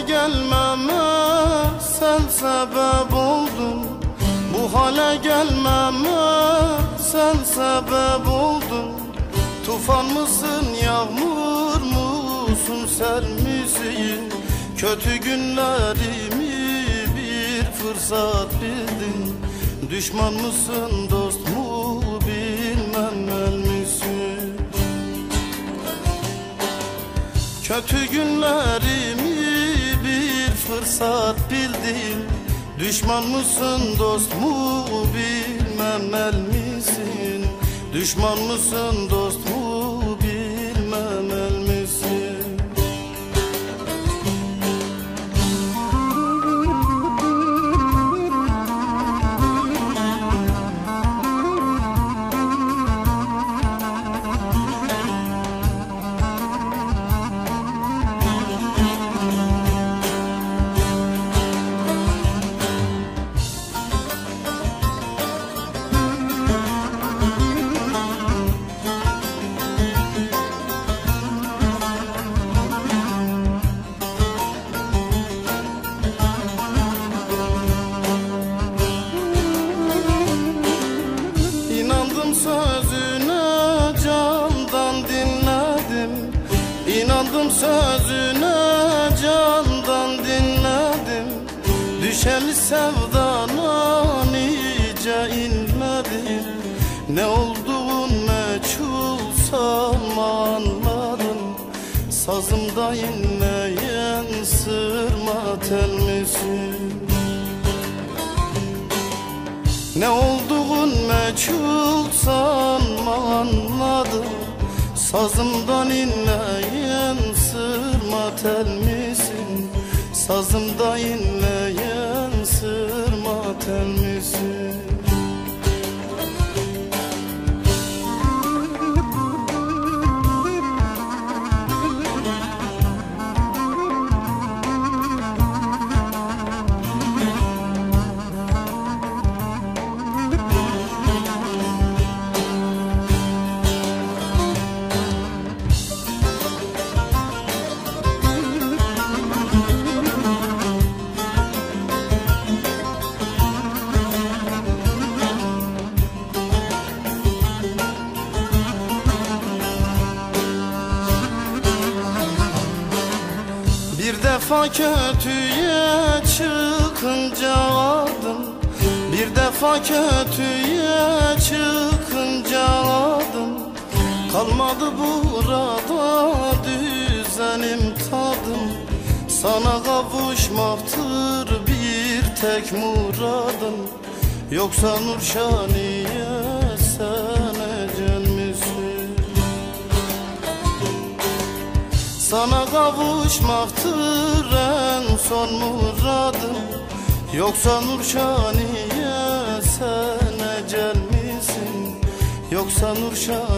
gelmeme sen sebep oldun. Bu hale gelmeme sen sebep oldun. Tufan mısın yağmur musun ser misin? Kötü günlerimi bir fırsat bildin. Düşman mısın dost mu bilmem el misin Kötü günlerimi fırsat bildin Düşman mısın dost mu bilmem el misin? Düşman mısın dost mu Sözüne candan dinledim. Düşeli sevdana nice inledim. Ne olduğun meçhul sanma anladım. Sazımda inleyen sırma tel? Ne olduğun meçhul sanma anladım. Sazımdan inleyen tel misin? Sazımda inleyen sırma tel misin? Defa kötüye çıkınca adım Bir defa kötüye çıkınca adım Kalmadı burada düzenim tadım. Sana kavuşmaktır bir tek muradım. Yoksa Nurşaniye Sana kavuşmaktır en son muradım Yoksa Nurşaniye sen ecel misin? Yoksa Nurşaniye